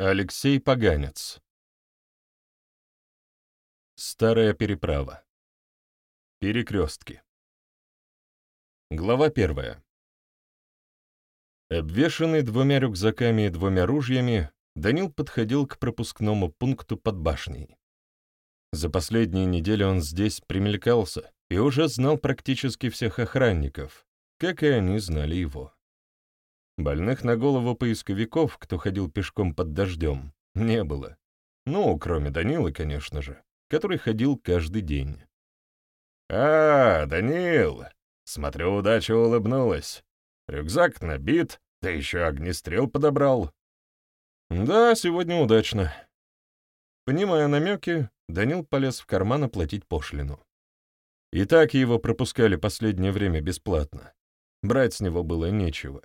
Алексей Поганец Старая переправа Перекрестки Глава первая Обвешанный двумя рюкзаками и двумя ружьями, Данил подходил к пропускному пункту под башней. За последние недели он здесь примелькался и уже знал практически всех охранников, как и они знали его. Больных на голову поисковиков, кто ходил пешком под дождем, не было. Ну, кроме Данилы, конечно же, который ходил каждый день. «А, Данил, смотрю, удача улыбнулась. Рюкзак набит, да еще огнестрел подобрал». «Да, сегодня удачно». Понимая намеки, Данил полез в карман оплатить пошлину. И так его пропускали последнее время бесплатно. Брать с него было нечего.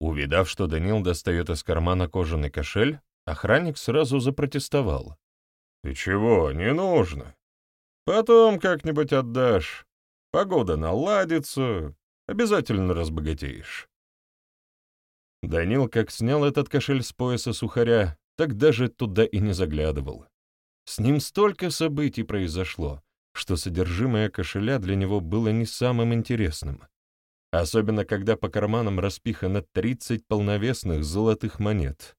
Увидав, что Данил достает из кармана кожаный кошель, охранник сразу запротестовал. «Ты чего, не нужно. Потом как-нибудь отдашь. Погода наладится, обязательно разбогатеешь». Данил как снял этот кошель с пояса сухаря, так даже туда и не заглядывал. С ним столько событий произошло, что содержимое кошеля для него было не самым интересным особенно когда по карманам распихано 30 полновесных золотых монет.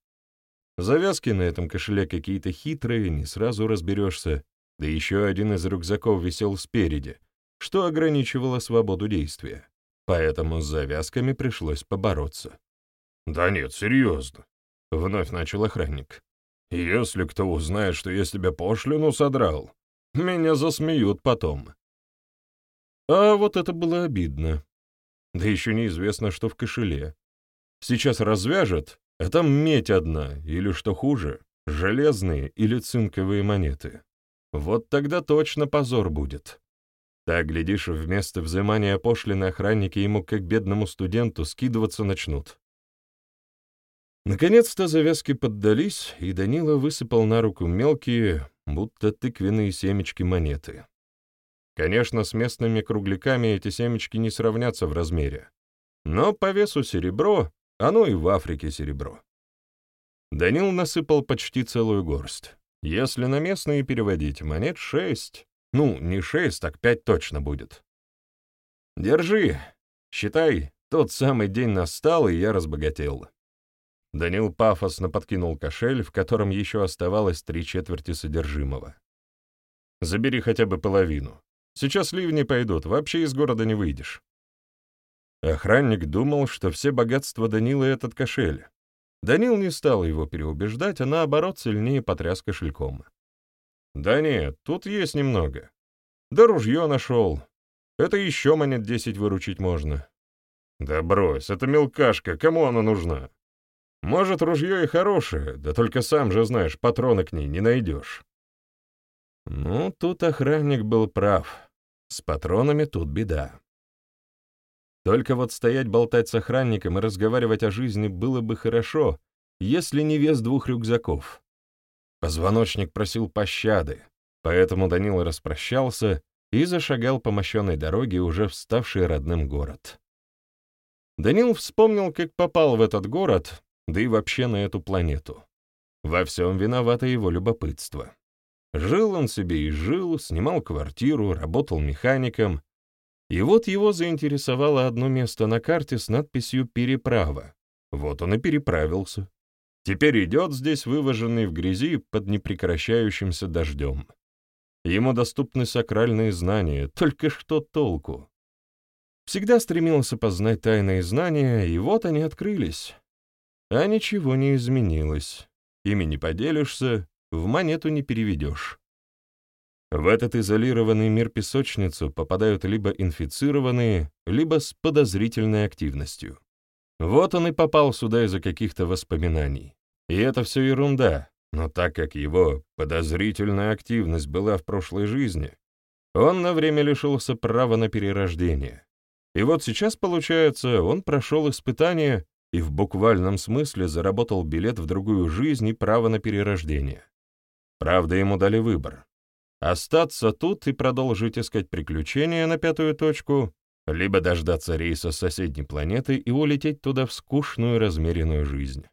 Завязки на этом кошеле какие-то хитрые, не сразу разберешься, да еще один из рюкзаков висел спереди, что ограничивало свободу действия, поэтому с завязками пришлось побороться. «Да нет, серьезно», — вновь начал охранник. «Если кто узнает, что я с тебя пошлину содрал, меня засмеют потом». А вот это было обидно. Да еще неизвестно, что в кошеле. Сейчас развяжет, а там медь одна, или, что хуже, железные или цинковые монеты. Вот тогда точно позор будет. Так, глядишь, вместо взимания пошлины охранники ему, как бедному студенту, скидываться начнут. Наконец-то завязки поддались, и Данила высыпал на руку мелкие, будто тыквенные семечки монеты. Конечно, с местными кругляками эти семечки не сравнятся в размере. Но по весу серебро, оно и в Африке серебро. Данил насыпал почти целую горсть. Если на местные переводить, монет шесть. Ну, не шесть, так пять точно будет. Держи. Считай, тот самый день настал, и я разбогател. Данил пафосно подкинул кошель, в котором еще оставалось три четверти содержимого. Забери хотя бы половину. Сейчас ливни пойдут, вообще из города не выйдешь. Охранник думал, что все богатства Данила — этот кошель. Данил не стал его переубеждать, а наоборот сильнее потряс кошельком. «Да нет, тут есть немного. Да ружье нашел. Это еще монет десять выручить можно». «Да брось, это мелкашка, кому она нужна? Может, ружье и хорошее, да только сам же знаешь, патроны к ней не найдешь». Ну, тут охранник был прав. С патронами тут беда. Только вот стоять болтать с охранником и разговаривать о жизни было бы хорошо, если не вес двух рюкзаков. Позвоночник просил пощады, поэтому Данил распрощался и зашагал по мощенной дороге, уже вставший родным город. Данил вспомнил, как попал в этот город, да и вообще на эту планету. Во всем виновато его любопытство. Жил он себе и жил, снимал квартиру, работал механиком. И вот его заинтересовало одно место на карте с надписью «Переправа». Вот он и переправился. Теперь идет здесь вываженный в грязи под непрекращающимся дождем. Ему доступны сакральные знания, только что толку? Всегда стремился познать тайные знания, и вот они открылись. А ничего не изменилось. Ими не поделишься, в монету не переведешь. В этот изолированный мир-песочницу попадают либо инфицированные, либо с подозрительной активностью. Вот он и попал сюда из-за каких-то воспоминаний. И это все ерунда, но так как его подозрительная активность была в прошлой жизни, он на время лишился права на перерождение. И вот сейчас, получается, он прошел испытание и в буквальном смысле заработал билет в другую жизнь и право на перерождение. Правда, ему дали выбор. Остаться тут и продолжить искать приключения на пятую точку, либо дождаться рейса с соседней планеты и улететь туда в скучную размеренную жизнь.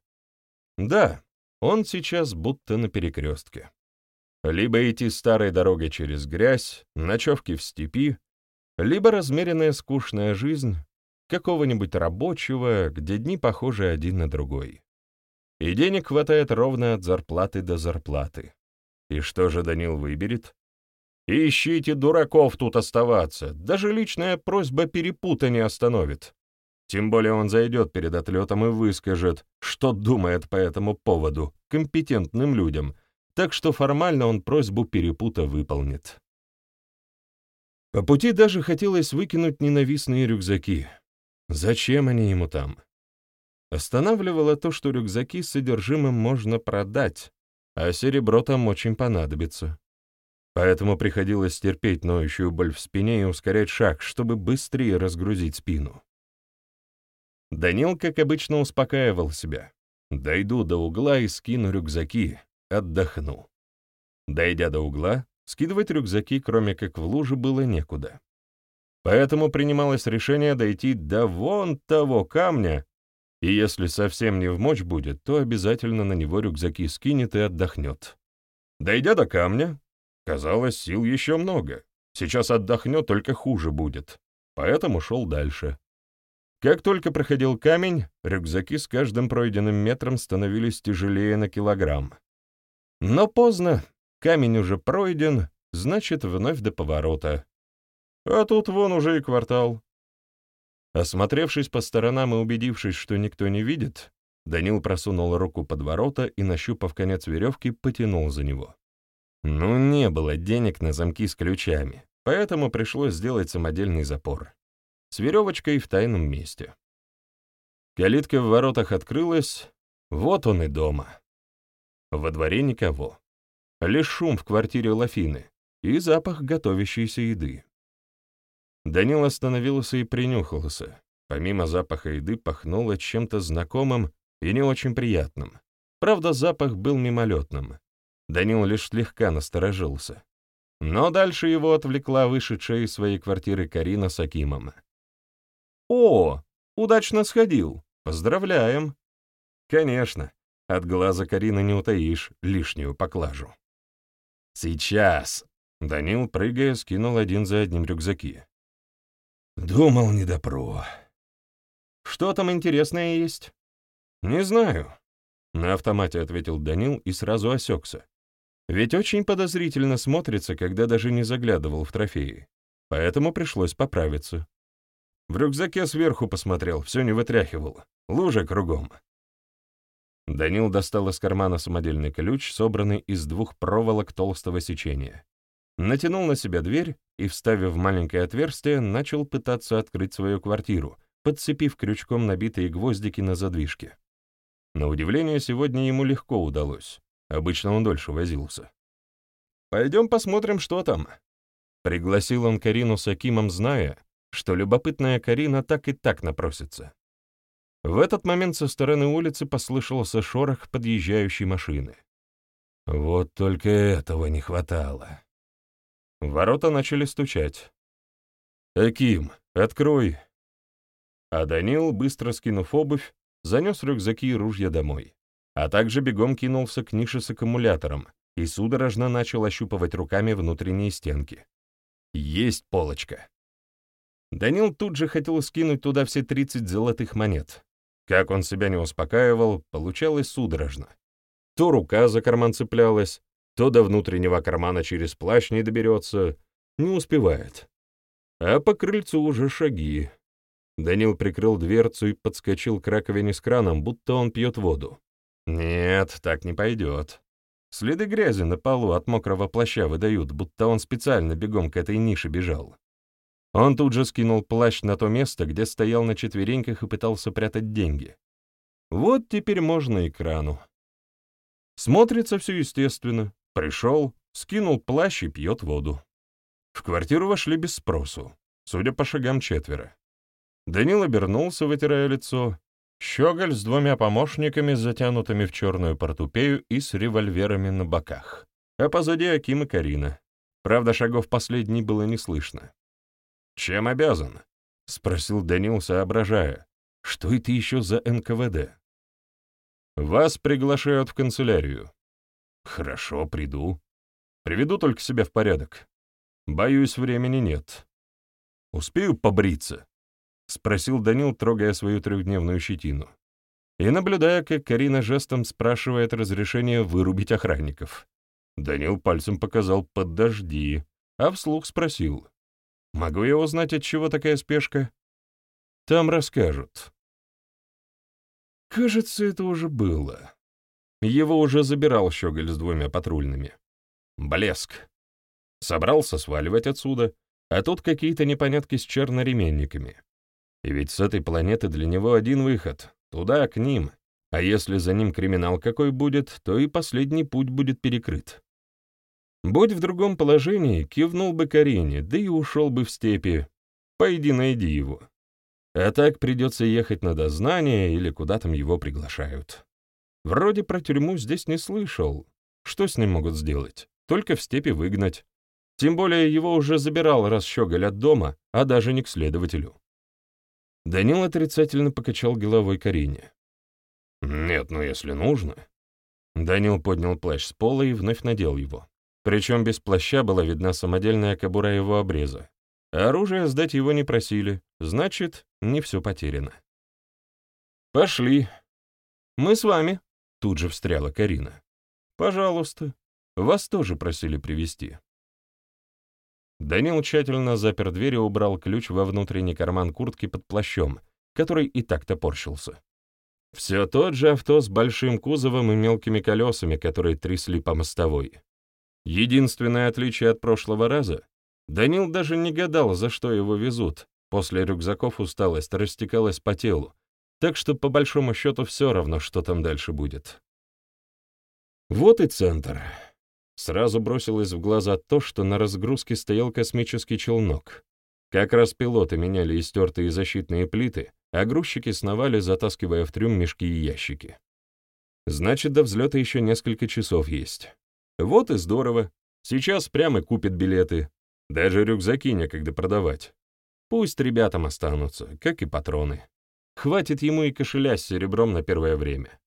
Да, он сейчас будто на перекрестке. Либо идти старой дорогой через грязь, ночевки в степи, либо размеренная скучная жизнь какого-нибудь рабочего, где дни похожи один на другой. И денег хватает ровно от зарплаты до зарплаты. И что же Данил выберет? Ищите дураков тут оставаться, даже личная просьба перепута не остановит. Тем более он зайдет перед отлетом и выскажет, что думает по этому поводу, компетентным людям, так что формально он просьбу перепута выполнит. По пути даже хотелось выкинуть ненавистные рюкзаки. Зачем они ему там? Останавливало то, что рюкзаки с содержимым можно продать, а серебро там очень понадобится. Поэтому приходилось терпеть ноющую боль в спине и ускорять шаг, чтобы быстрее разгрузить спину. Данил, как обычно, успокаивал себя. Дойду до угла и скину рюкзаки, отдохну. Дойдя до угла, скидывать рюкзаки, кроме как в луже, было некуда. Поэтому принималось решение дойти до вон того камня, и если совсем не в мочь будет, то обязательно на него рюкзаки скинет и отдохнет. Дойдя до камня, казалось, сил еще много. Сейчас отдохнет, только хуже будет. Поэтому шел дальше. Как только проходил камень, рюкзаки с каждым пройденным метром становились тяжелее на килограмм. Но поздно, камень уже пройден, значит, вновь до поворота. А тут вон уже и квартал. Осмотревшись по сторонам и убедившись, что никто не видит, Данил просунул руку под ворота и, нащупав конец веревки, потянул за него. Ну, не было денег на замки с ключами, поэтому пришлось сделать самодельный запор с веревочкой в тайном месте. Калитка в воротах открылась, вот он и дома. Во дворе никого. Лишь шум в квартире Лафины и запах готовящейся еды. Данил остановился и принюхался. Помимо запаха еды пахнуло чем-то знакомым и не очень приятным. Правда, запах был мимолетным. Данил лишь слегка насторожился. Но дальше его отвлекла вышедшая из своей квартиры Карина с Акимом. «О, удачно сходил! Поздравляем!» «Конечно, от глаза Карины не утаишь лишнюю поклажу». «Сейчас!» — Данил, прыгая, скинул один за одним рюкзаки. «Думал, не допро». «Что там интересное есть?» «Не знаю», — на автомате ответил Данил и сразу осекся. Ведь очень подозрительно смотрится, когда даже не заглядывал в трофеи. Поэтому пришлось поправиться. В рюкзаке сверху посмотрел, все не вытряхивал. Лужа кругом. Данил достал из кармана самодельный ключ, собранный из двух проволок толстого сечения. Натянул на себя дверь и, вставив в маленькое отверстие, начал пытаться открыть свою квартиру, подцепив крючком набитые гвоздики на задвижке. На удивление, сегодня ему легко удалось. Обычно он дольше возился. «Пойдем посмотрим, что там», — пригласил он Карину с Акимом, зная, что любопытная Карина так и так напросится. В этот момент со стороны улицы послышался шорох подъезжающей машины. Вот только этого не хватало. Ворота начали стучать. «Аким, открой!» А Данил, быстро скинув обувь, занес рюкзаки и ружья домой, а также бегом кинулся к нише с аккумулятором и судорожно начал ощупывать руками внутренние стенки. «Есть полочка!» Данил тут же хотел скинуть туда все 30 золотых монет. Как он себя не успокаивал, получалось судорожно. То рука за карман цеплялась, то до внутреннего кармана через плащ не доберется, не успевает. А по крыльцу уже шаги. Данил прикрыл дверцу и подскочил к раковине с краном, будто он пьет воду. Нет, так не пойдет. Следы грязи на полу от мокрого плаща выдают, будто он специально бегом к этой нише бежал. Он тут же скинул плащ на то место, где стоял на четвереньках и пытался прятать деньги. Вот теперь можно и крану. Смотрится все естественно. Пришел, скинул плащ и пьет воду. В квартиру вошли без спросу, судя по шагам четверо. Данил обернулся, вытирая лицо. Щеголь с двумя помощниками, затянутыми в черную портупею и с револьверами на боках. А позади Аким и Карина. Правда, шагов последней было не слышно. «Чем обязан?» — спросил Данил, соображая. «Что это еще за НКВД?» Вас приглашают в канцелярию. Хорошо, приду. Приведу только себя в порядок. Боюсь, времени нет. Успею побриться? Спросил Данил, трогая свою трехдневную щетину. И наблюдая, как Карина жестом спрашивает разрешение вырубить охранников. Данил пальцем показал «подожди», а вслух спросил. «Могу я узнать, от чего такая спешка?» «Там расскажут». Кажется, это уже было. Его уже забирал Щеголь с двумя патрульными. Блеск. Собрался сваливать отсюда, а тут какие-то непонятки с черноременниками. И ведь с этой планеты для него один выход — туда, к ним, а если за ним криминал какой будет, то и последний путь будет перекрыт. Будь в другом положении, кивнул бы Карине, да и ушел бы в степи. Пойди найди его. А так придется ехать на дознание или куда там его приглашают. Вроде про тюрьму здесь не слышал. Что с ним могут сделать? Только в степи выгнать. Тем более его уже забирал раз щеголь от дома, а даже не к следователю. Данил отрицательно покачал головой Карине. «Нет, ну если нужно». Данил поднял плащ с пола и вновь надел его. Причем без плаща была видна самодельная кобура его обреза. Оружие сдать его не просили, значит, не все потеряно. «Пошли». «Мы с вами», — тут же встряла Карина. «Пожалуйста. Вас тоже просили привести. Данил тщательно запер дверь и убрал ключ во внутренний карман куртки под плащом, который и так топорщился. Все тот же авто с большим кузовом и мелкими колесами, которые трясли по мостовой. Единственное отличие от прошлого раза — Данил даже не гадал, за что его везут. После рюкзаков усталость растекалась по телу, так что по большому счету все равно, что там дальше будет. Вот и центр. Сразу бросилось в глаза то, что на разгрузке стоял космический челнок. Как раз пилоты меняли истертые защитные плиты, а грузчики сновали, затаскивая в трюм мешки и ящики. Значит, до взлета еще несколько часов есть. Вот и здорово. Сейчас прямо купит билеты. Даже рюкзаки некогда продавать. Пусть ребятам останутся, как и патроны. Хватит ему и кошеля с серебром на первое время.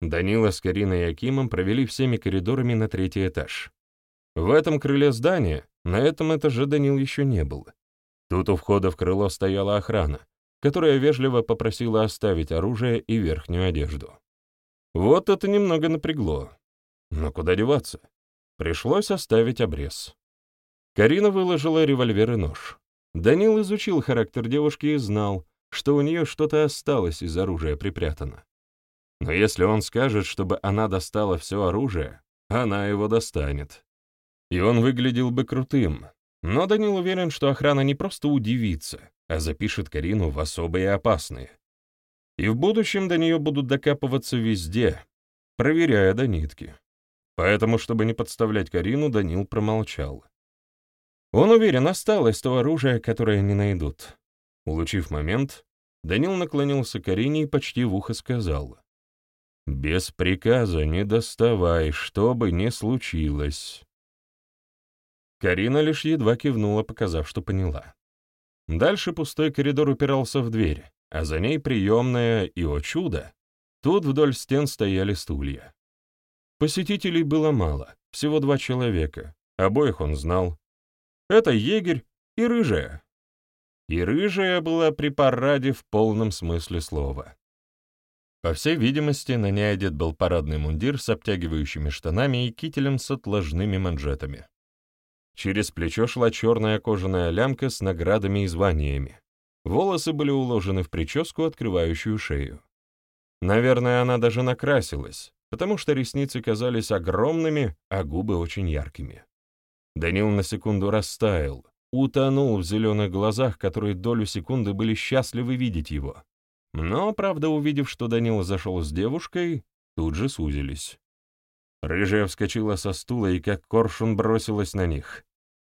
Данила с Кариной и Акимом провели всеми коридорами на третий этаж. В этом крыле здания, на этом этаже Данил еще не был. Тут у входа в крыло стояла охрана, которая вежливо попросила оставить оружие и верхнюю одежду. Вот это немного напрягло. Но куда деваться? Пришлось оставить обрез. Карина выложила револьвер и нож. Данил изучил характер девушки и знал, что у нее что-то осталось из оружия припрятано. Но если он скажет, чтобы она достала все оружие, она его достанет. И он выглядел бы крутым. Но Данил уверен, что охрана не просто удивится, а запишет Карину в особые опасные. И в будущем до нее будут докапываться везде, проверяя до нитки. Поэтому, чтобы не подставлять Карину, Данил промолчал. Он уверен, осталось то оружие, которое не найдут. Улучив момент, Данил наклонился к Карине и почти в ухо сказал. Без приказа не доставай, что бы ни случилось. Карина лишь едва кивнула, показав, что поняла. Дальше пустой коридор упирался в дверь, а за ней приемная и, о чудо, тут вдоль стен стояли стулья. Посетителей было мало, всего два человека, обоих он знал. Это егерь и рыжая. И рыжая была при параде в полном смысле слова. По всей видимости, на ней одет был парадный мундир с обтягивающими штанами и кителем с отложными манжетами. Через плечо шла черная кожаная лямка с наградами и званиями. Волосы были уложены в прическу, открывающую шею. Наверное, она даже накрасилась, потому что ресницы казались огромными, а губы очень яркими. Данил на секунду растаял, утонул в зеленых глазах, которые долю секунды были счастливы видеть его. Но, правда, увидев, что Данила зашел с девушкой, тут же сузились. Рыжая вскочила со стула и как коршун бросилась на них.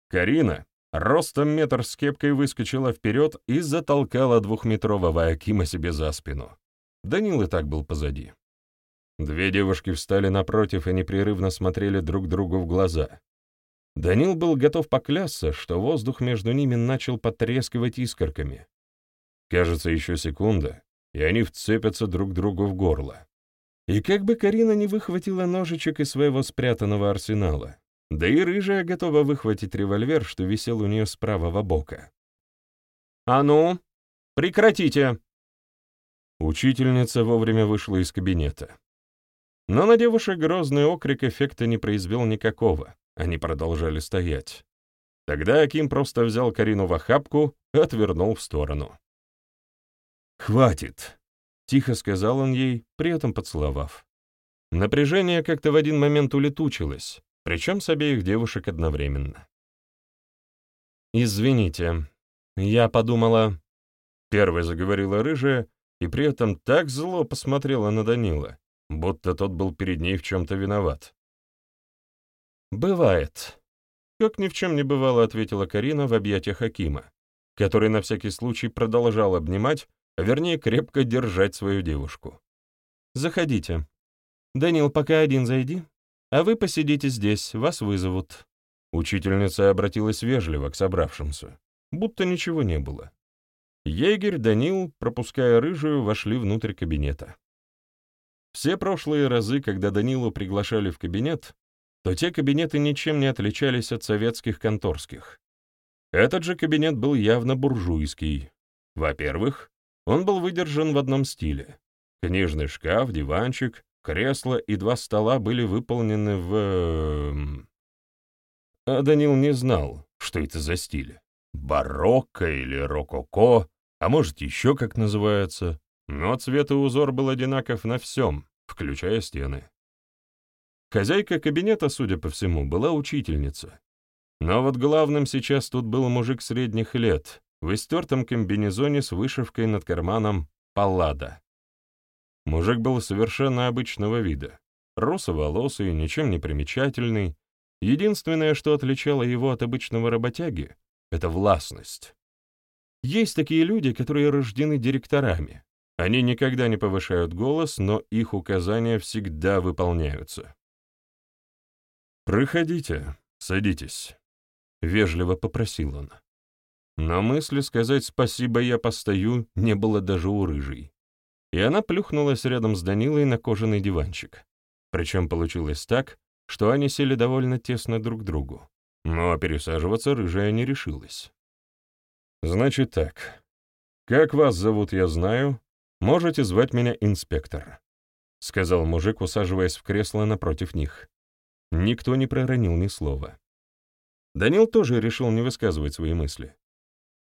Карина, ростом метр с кепкой, выскочила вперед и затолкала двухметрового Акима себе за спину. Данил и так был позади. Две девушки встали напротив и непрерывно смотрели друг другу в глаза. Данил был готов поклясться, что воздух между ними начал потрескивать искорками. Кажется, еще секунда, и они вцепятся друг другу в горло. И как бы Карина не выхватила ножичек из своего спрятанного арсенала, да и рыжая готова выхватить револьвер, что висел у нее с правого бока. «А ну, прекратите!» Учительница вовремя вышла из кабинета. Но на девушек грозный окрик эффекта не произвел никакого, они продолжали стоять. Тогда Аким просто взял Карину в охапку и отвернул в сторону. «Хватит!» — тихо сказал он ей, при этом поцеловав. Напряжение как-то в один момент улетучилось, причем с обеих девушек одновременно. «Извините, я подумала...» Первой заговорила рыжая, и при этом так зло посмотрела на Данила, будто тот был перед ней в чем-то виноват. «Бывает», — как ни в чем не бывало, ответила Карина в объятиях Акима, который на всякий случай продолжал обнимать, а вернее крепко держать свою девушку. «Заходите. Данил, пока один зайди, а вы посидите здесь, вас вызовут». Учительница обратилась вежливо к собравшимся, будто ничего не было. Егерь, Данил, пропуская рыжую, вошли внутрь кабинета. Все прошлые разы, когда Данилу приглашали в кабинет, то те кабинеты ничем не отличались от советских конторских. Этот же кабинет был явно буржуйский. Во-первых, он был выдержан в одном стиле. Книжный шкаф, диванчик, кресло и два стола были выполнены в... Эм, а Данил не знал, что это за стиль. Барокко или рококо, а может еще как называется, но цвет и узор был одинаков на всем, включая стены. Хозяйка кабинета, судя по всему, была учительница. Но вот главным сейчас тут был мужик средних лет, в истертом комбинезоне с вышивкой над карманом «Паллада». Мужик был совершенно обычного вида, русоволосый, ничем не примечательный. Единственное, что отличало его от обычного работяги, — это властность. Есть такие люди, которые рождены директорами. Они никогда не повышают голос, но их указания всегда выполняются. «Проходите, садитесь», — вежливо попросил он. Но мысли сказать «спасибо, я постою» не было даже у рыжей. И она плюхнулась рядом с Данилой на кожаный диванчик. Причем получилось так, что они сели довольно тесно друг к другу. Но пересаживаться рыжая не решилась. «Значит так. Как вас зовут, я знаю. Можете звать меня инспектор», — сказал мужик, усаживаясь в кресло напротив них. Никто не проронил ни слова. Данил тоже решил не высказывать свои мысли.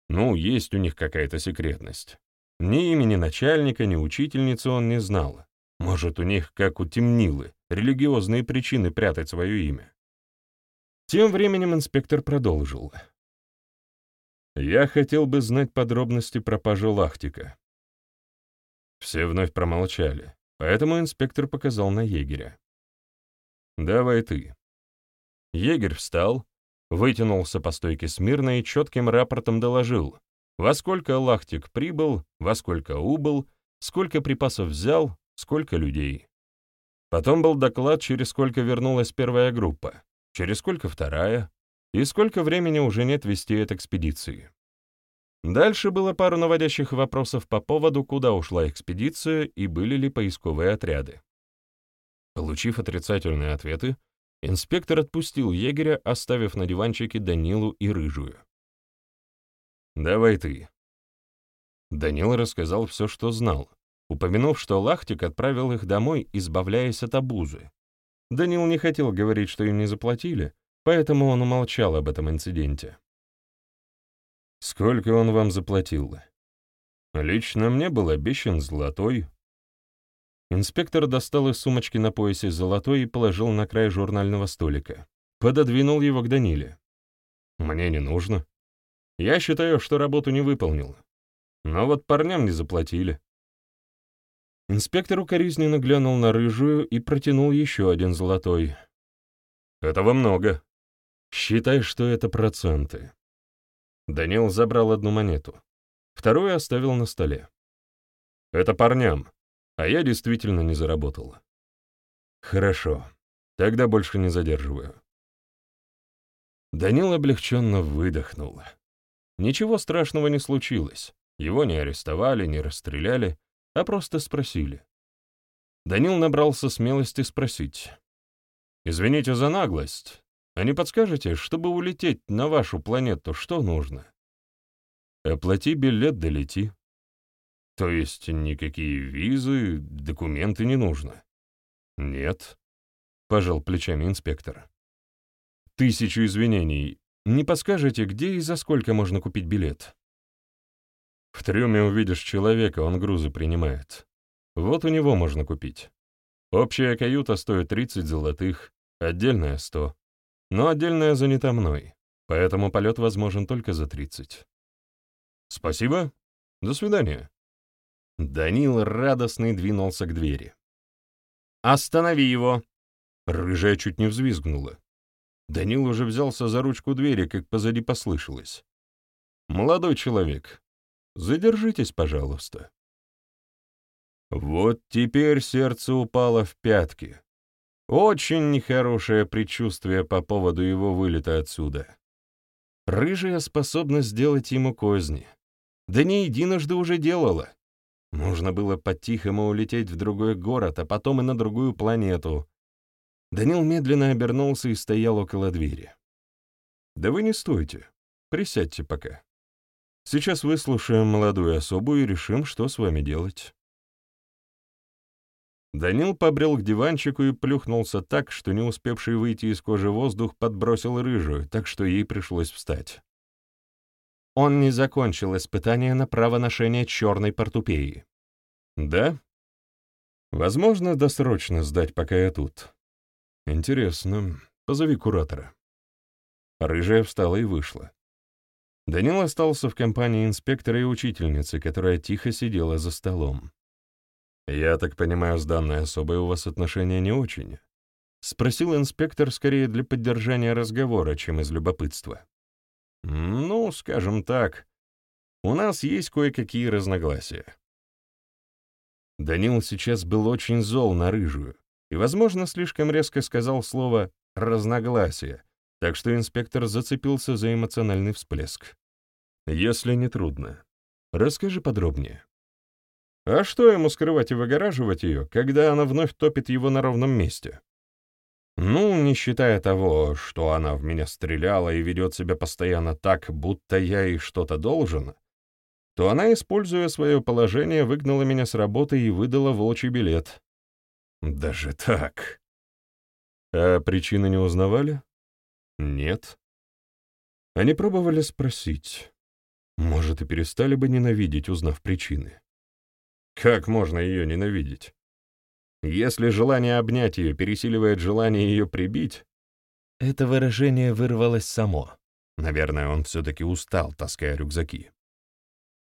Ну, есть у них какая-то секретность. Ни имени начальника, ни учительницы он не знал. Может, у них, как у темнилы, религиозные причины прятать свое имя. Тем временем инспектор продолжил. «Я хотел бы знать подробности пропажи Лахтика». Все вновь промолчали, поэтому инспектор показал на егеря. «Давай ты». Егерь встал, вытянулся по стойке смирно и четким рапортом доложил, во сколько лахтик прибыл, во сколько убыл, сколько припасов взял, сколько людей. Потом был доклад, через сколько вернулась первая группа, через сколько вторая, и сколько времени уже нет вести от экспедиции. Дальше было пару наводящих вопросов по поводу, куда ушла экспедиция и были ли поисковые отряды. Получив отрицательные ответы, инспектор отпустил егеря, оставив на диванчике Данилу и Рыжую. «Давай ты». Данил рассказал все, что знал, упомянув, что Лахтик отправил их домой, избавляясь от обузы. Данил не хотел говорить, что им не заплатили, поэтому он умолчал об этом инциденте. «Сколько он вам заплатил?» «Лично мне был обещан золотой, Инспектор достал из сумочки на поясе золотой и положил на край журнального столика. Пододвинул его к Даниле. «Мне не нужно. Я считаю, что работу не выполнил. Но вот парням не заплатили». Инспектор укоризненно глянул на рыжую и протянул еще один золотой. «Этого много. Считай, что это проценты». Данил забрал одну монету. Вторую оставил на столе. «Это парням а я действительно не заработал. Хорошо, тогда больше не задерживаю. Данил облегченно выдохнул. Ничего страшного не случилось. Его не арестовали, не расстреляли, а просто спросили. Данил набрался смелости спросить. «Извините за наглость. А не подскажете, чтобы улететь на вашу планету, что нужно?» «Оплати билет, долети». «То есть никакие визы, документы не нужно?» «Нет», — пожал плечами инспектор. «Тысячу извинений. Не подскажете, где и за сколько можно купить билет?» «В трюме увидишь человека, он грузы принимает. Вот у него можно купить. Общая каюта стоит 30 золотых, отдельная — 100. Но отдельная занята мной, поэтому полет возможен только за 30. Спасибо. До свидания. Данил радостный двинулся к двери. «Останови его!» Рыжая чуть не взвизгнула. Данил уже взялся за ручку двери, как позади послышалось. «Молодой человек, задержитесь, пожалуйста». Вот теперь сердце упало в пятки. Очень нехорошее предчувствие по поводу его вылета отсюда. Рыжая способна сделать ему козни. Да не единожды уже делала. Нужно было по-тихому улететь в другой город, а потом и на другую планету. Данил медленно обернулся и стоял около двери. «Да вы не стойте. Присядьте пока. Сейчас выслушаем молодую особу и решим, что с вами делать». Данил побрел к диванчику и плюхнулся так, что не успевший выйти из кожи воздух подбросил рыжую, так что ей пришлось встать. Он не закончил испытание на право ношения черной портупеи. Да? Возможно, досрочно сдать, пока я тут. Интересно. Позови куратора. Рыжая встала и вышла. Данил остался в компании инспектора и учительницы, которая тихо сидела за столом. «Я так понимаю, с данной особой у вас отношения не очень?» — спросил инспектор скорее для поддержания разговора, чем из любопытства. «Ну, скажем так, у нас есть кое-какие разногласия». Данил сейчас был очень зол на рыжую и, возможно, слишком резко сказал слово «разногласие», так что инспектор зацепился за эмоциональный всплеск. «Если не трудно, расскажи подробнее». А что ему скрывать и выгораживать ее, когда она вновь топит его на ровном месте? Ну, не считая того, что она в меня стреляла и ведет себя постоянно так, будто я ей что-то должен, то она, используя свое положение, выгнала меня с работы и выдала волчий билет. Даже так. А причины не узнавали? Нет. Они пробовали спросить. Может, и перестали бы ненавидеть, узнав причины. Как можно ее ненавидеть? Если желание обнять ее пересиливает желание ее прибить... Это выражение вырвалось само. Наверное, он все-таки устал, таская рюкзаки.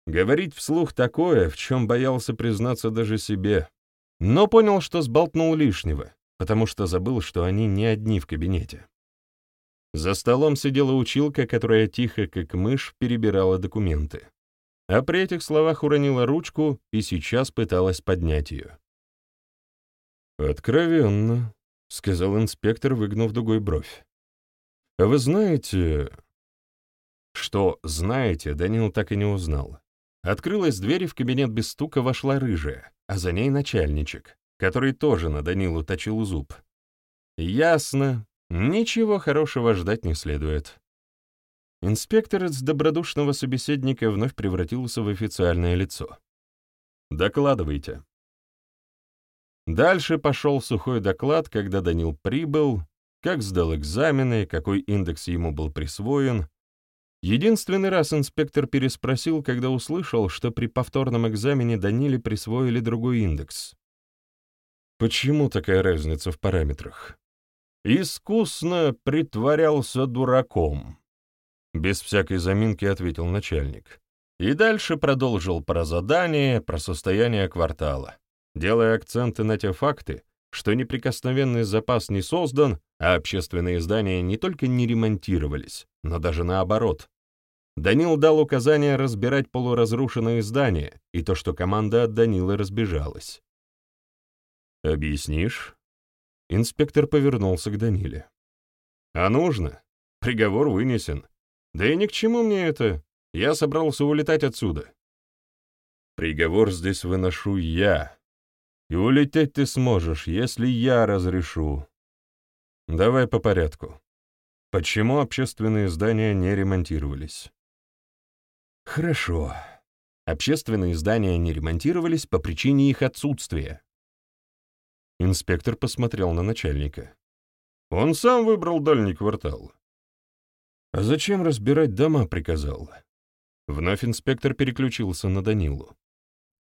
Говорить вслух такое, в чем боялся признаться даже себе, но понял, что сболтнул лишнего, потому что забыл, что они не одни в кабинете. За столом сидела училка, которая тихо, как мышь, перебирала документы а при этих словах уронила ручку и сейчас пыталась поднять ее. «Откровенно», — сказал инспектор, выгнув дугой бровь. «А вы знаете...» Что «знаете» Данил так и не узнал. Открылась дверь, и в кабинет без стука вошла рыжая, а за ней начальничек, который тоже на Данилу точил зуб. «Ясно. Ничего хорошего ждать не следует». Инспектор из добродушного собеседника вновь превратился в официальное лицо. «Докладывайте». Дальше пошел сухой доклад, когда Данил прибыл, как сдал экзамены, какой индекс ему был присвоен. Единственный раз инспектор переспросил, когда услышал, что при повторном экзамене Даниле присвоили другой индекс. Почему такая разница в параметрах? Искусно притворялся дураком. Без всякой заминки ответил начальник. И дальше продолжил про задание, про состояние квартала, делая акценты на те факты, что неприкосновенный запас не создан, а общественные здания не только не ремонтировались, но даже наоборот. Данил дал указание разбирать полуразрушенные здания и то, что команда от Данила разбежалась. «Объяснишь?» Инспектор повернулся к Даниле. «А нужно. Приговор вынесен. Да и ни к чему мне это. Я собрался улетать отсюда. Приговор здесь выношу я. И улететь ты сможешь, если я разрешу. Давай по порядку. Почему общественные здания не ремонтировались? Хорошо. Общественные здания не ремонтировались по причине их отсутствия. Инспектор посмотрел на начальника. Он сам выбрал дальний квартал. А зачем разбирать дома, приказал? Вновь инспектор переключился на Данилу.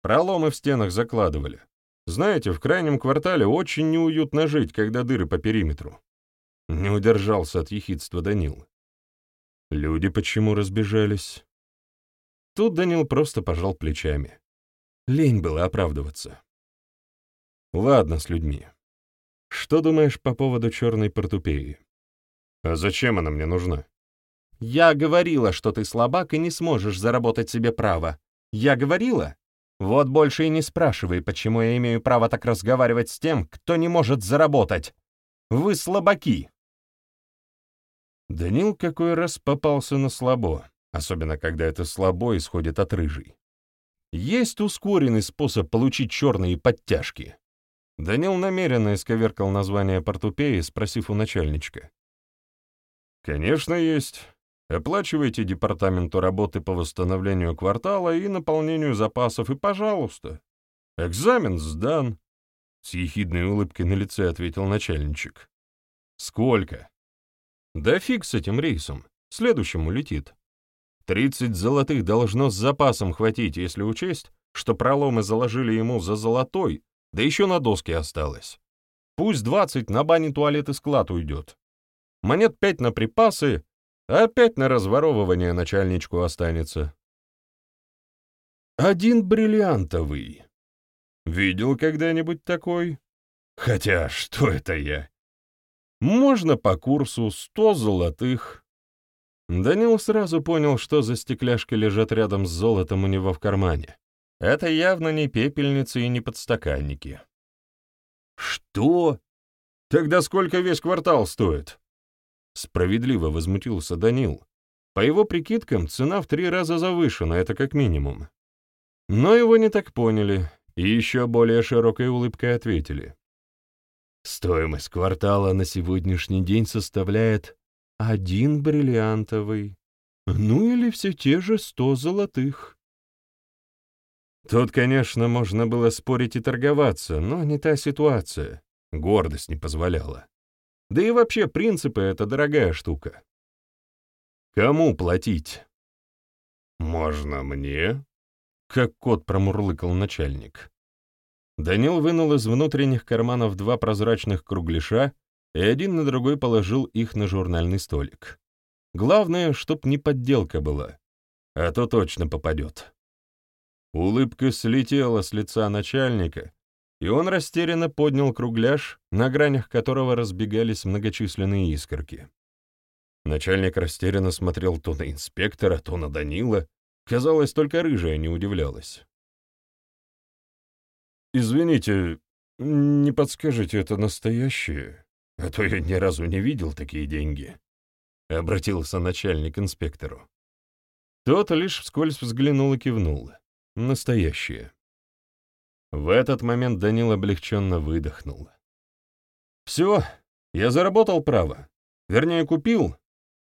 Проломы в стенах закладывали. Знаете, в крайнем квартале очень неуютно жить, когда дыры по периметру. Не удержался от ехидства Данил. Люди почему разбежались? Тут Данил просто пожал плечами. Лень было оправдываться. Ладно с людьми. Что думаешь по поводу черной портупеи? А зачем она мне нужна? Я говорила, что ты слабак и не сможешь заработать себе право. Я говорила? Вот больше и не спрашивай, почему я имею право так разговаривать с тем, кто не может заработать. Вы слабаки. Данил какой раз попался на слабо, особенно когда это слабо исходит от рыжей. Есть ускоренный способ получить черные подтяжки. Данил намеренно исковеркал название портупеи, спросив у начальничка. «Конечно, есть. Оплачивайте департаменту работы по восстановлению квартала и наполнению запасов, и пожалуйста. Экзамен сдан», — с ехидной улыбкой на лице ответил начальничек. «Сколько?» Да фиг с этим рейсом. Следующему летит. Тридцать золотых должно с запасом хватить, если учесть, что проломы заложили ему за золотой, да еще на доске осталось. Пусть двадцать на бане, туалет и склад уйдет. Монет пять на припасы, а пять на разворовывание начальничку останется. Один бриллиантовый. Видел когда-нибудь такой? Хотя, что это я? Можно по курсу сто золотых. Данил сразу понял, что за стекляшки лежат рядом с золотом у него в кармане. Это явно не пепельницы и не подстаканники. «Что? Тогда сколько весь квартал стоит?» Справедливо возмутился Данил. По его прикидкам, цена в три раза завышена, это как минимум. Но его не так поняли, и еще более широкой улыбкой ответили. Стоимость квартала на сегодняшний день составляет один бриллиантовый, ну или все те же сто золотых. Тут, конечно, можно было спорить и торговаться, но не та ситуация. Гордость не позволяла. Да и вообще принципы — это дорогая штука. Кому платить? Можно мне? Как кот промурлыкал начальник. Данил вынул из внутренних карманов два прозрачных кругляша и один на другой положил их на журнальный столик. Главное, чтоб не подделка была, а то точно попадет. Улыбка слетела с лица начальника, и он растерянно поднял кругляш, на гранях которого разбегались многочисленные искорки. Начальник растерянно смотрел то на инспектора, то на Данила. Казалось, только рыжая не удивлялась. «Извините, не подскажете, это настоящее? А то я ни разу не видел такие деньги», — обратился начальник инспектору. Тот лишь вскользь взглянул и кивнул. «Настоящее». В этот момент Данил облегченно выдохнул. «Все, я заработал право. Вернее, купил.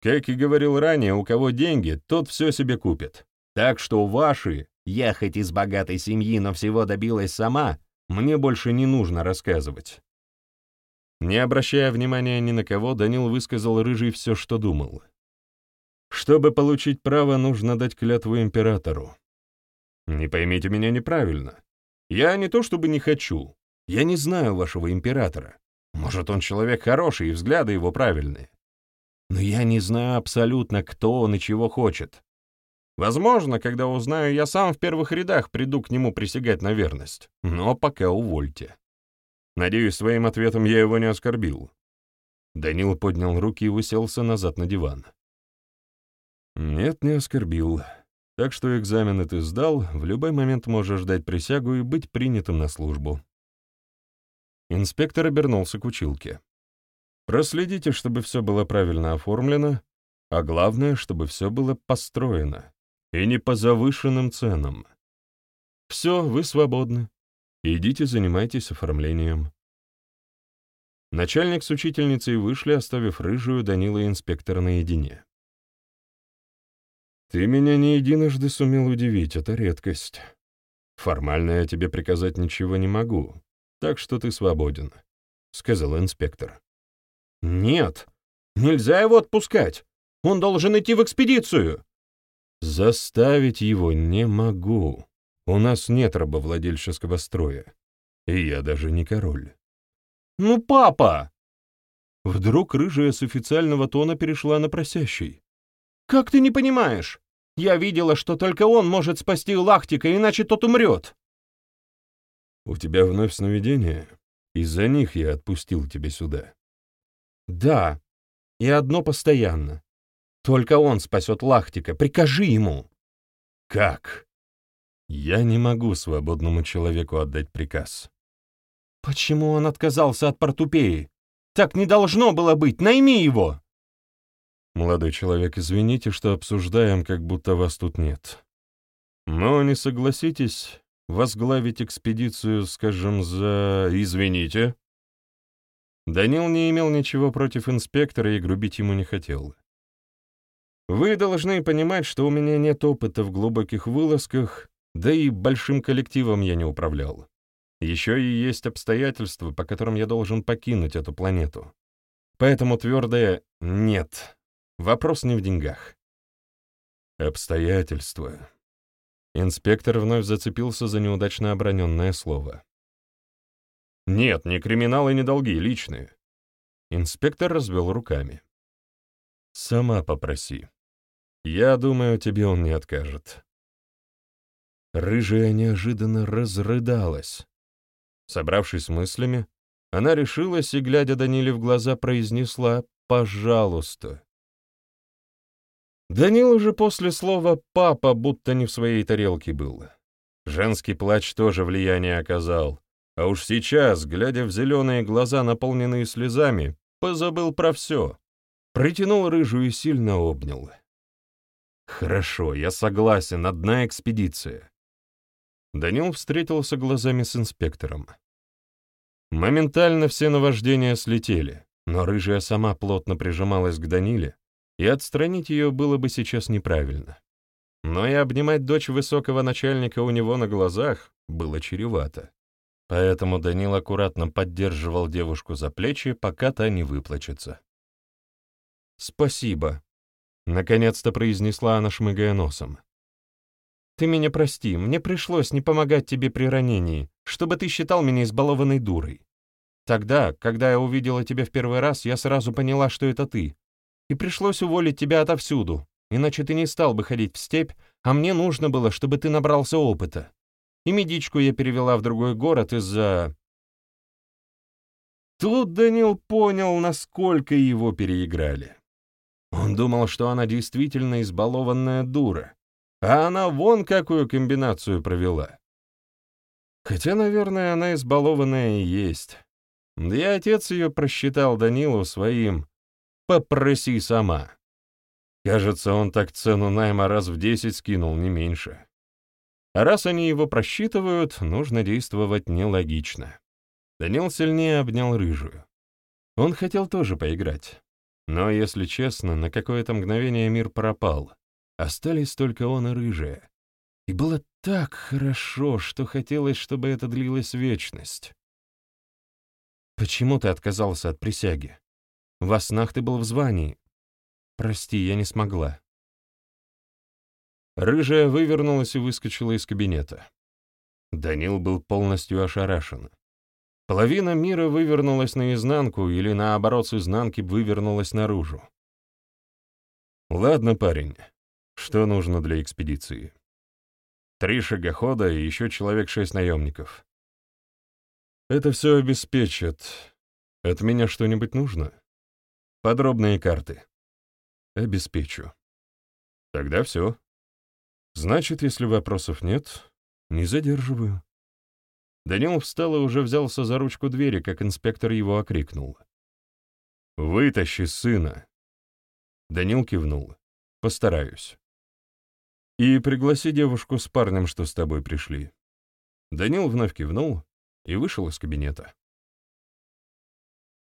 Как и говорил ранее, у кого деньги, тот все себе купит. Так что ваши я хоть из богатой семьи, но всего добилась сама, мне больше не нужно рассказывать. Не обращая внимания ни на кого, Данил высказал Рыжий все, что думал. Чтобы получить право, нужно дать клятву императору. Не поймите меня неправильно. Я не то чтобы не хочу. Я не знаю вашего императора. Может, он человек хороший, и взгляды его правильные. Но я не знаю абсолютно, кто он и чего хочет. Возможно, когда узнаю, я сам в первых рядах приду к нему присягать на верность. Но пока увольте. Надеюсь, своим ответом я его не оскорбил. Данил поднял руки и уселся назад на диван. Нет, не оскорбил. Так что экзамены ты сдал, в любой момент можешь дать присягу и быть принятым на службу. Инспектор обернулся к училке. Проследите, чтобы все было правильно оформлено, а главное, чтобы все было построено и не по завышенным ценам. Все, вы свободны. Идите занимайтесь оформлением. Начальник с учительницей вышли, оставив рыжую Данила инспектора наедине. «Ты меня не единожды сумел удивить, это редкость. Формально я тебе приказать ничего не могу, так что ты свободен», — сказал инспектор. «Нет, нельзя его отпускать. Он должен идти в экспедицию». «Заставить его не могу. У нас нет рабовладельческого строя, и я даже не король». «Ну, папа!» Вдруг рыжая с официального тона перешла на просящий. «Как ты не понимаешь? Я видела, что только он может спасти Лахтика, иначе тот умрет». «У тебя вновь сновидения? Из-за них я отпустил тебя сюда». «Да, и одно постоянно. Только он спасет Лахтика. Прикажи ему». «Как?» «Я не могу свободному человеку отдать приказ». Почему он отказался от портупеи? Так не должно было быть, найми его!» «Молодой человек, извините, что обсуждаем, как будто вас тут нет. Но не согласитесь возглавить экспедицию, скажем, за... Извините?» Данил не имел ничего против инспектора и грубить ему не хотел. «Вы должны понимать, что у меня нет опыта в глубоких вылазках, да и большим коллективом я не управлял. Еще и есть обстоятельства, по которым я должен покинуть эту планету. Поэтому твердое «нет». Вопрос не в деньгах. Обстоятельства. Инспектор вновь зацепился за неудачно оброненное слово. «Нет, не криминал и не долги, личные». Инспектор развел руками. «Сама попроси. Я думаю, тебе он не откажет». Рыжая неожиданно разрыдалась. Собравшись с мыслями, она решилась и, глядя Даниле в глаза, произнесла «пожалуйста». Данил уже после слова «папа» будто не в своей тарелке был. Женский плач тоже влияние оказал, а уж сейчас, глядя в зеленые глаза, наполненные слезами, позабыл про все. Притянул рыжую и сильно обнял. «Хорошо, я согласен, одна экспедиция. Данил встретился глазами с инспектором. Моментально все наваждения слетели, но рыжая сама плотно прижималась к Даниле, и отстранить ее было бы сейчас неправильно. Но и обнимать дочь высокого начальника у него на глазах было чревато. Поэтому Данил аккуратно поддерживал девушку за плечи, пока та не выплачется. «Спасибо», — наконец-то произнесла она, шмыгая носом. Ты меня прости, мне пришлось не помогать тебе при ранении, чтобы ты считал меня избалованной дурой. Тогда, когда я увидела тебя в первый раз, я сразу поняла, что это ты. И пришлось уволить тебя отовсюду, иначе ты не стал бы ходить в степь, а мне нужно было, чтобы ты набрался опыта. И медичку я перевела в другой город из-за... Тут Данил понял, насколько его переиграли. Он думал, что она действительно избалованная дура, а она вон какую комбинацию провела. Хотя, наверное, она избалованная и есть. Да и отец ее просчитал Данилу своим «попроси сама». Кажется, он так цену найма раз в десять скинул, не меньше. А раз они его просчитывают, нужно действовать нелогично. Данил сильнее обнял рыжую. Он хотел тоже поиграть. Но, если честно, на какое-то мгновение мир пропал. Остались только он и рыжая. И было так хорошо, что хотелось, чтобы это длилось вечность. «Почему ты отказался от присяги? Во снах ты был в звании. Прости, я не смогла». Рыжая вывернулась и выскочила из кабинета. Данил был полностью ошарашен. Половина мира вывернулась наизнанку или, наоборот, с изнанки вывернулась наружу. «Ладно, парень, что нужно для экспедиции? Три шагохода и еще человек шесть наемников. Это все обеспечит. От меня что-нибудь нужно? Подробные карты. Обеспечу. Тогда все. Значит, если вопросов нет, не задерживаю. Данил встал и уже взялся за ручку двери, как инспектор его окрикнул. «Вытащи сына!» Данил кивнул. «Постараюсь». И пригласи девушку с парнем, что с тобой пришли». Данил вновь кивнул, и вышел из кабинета.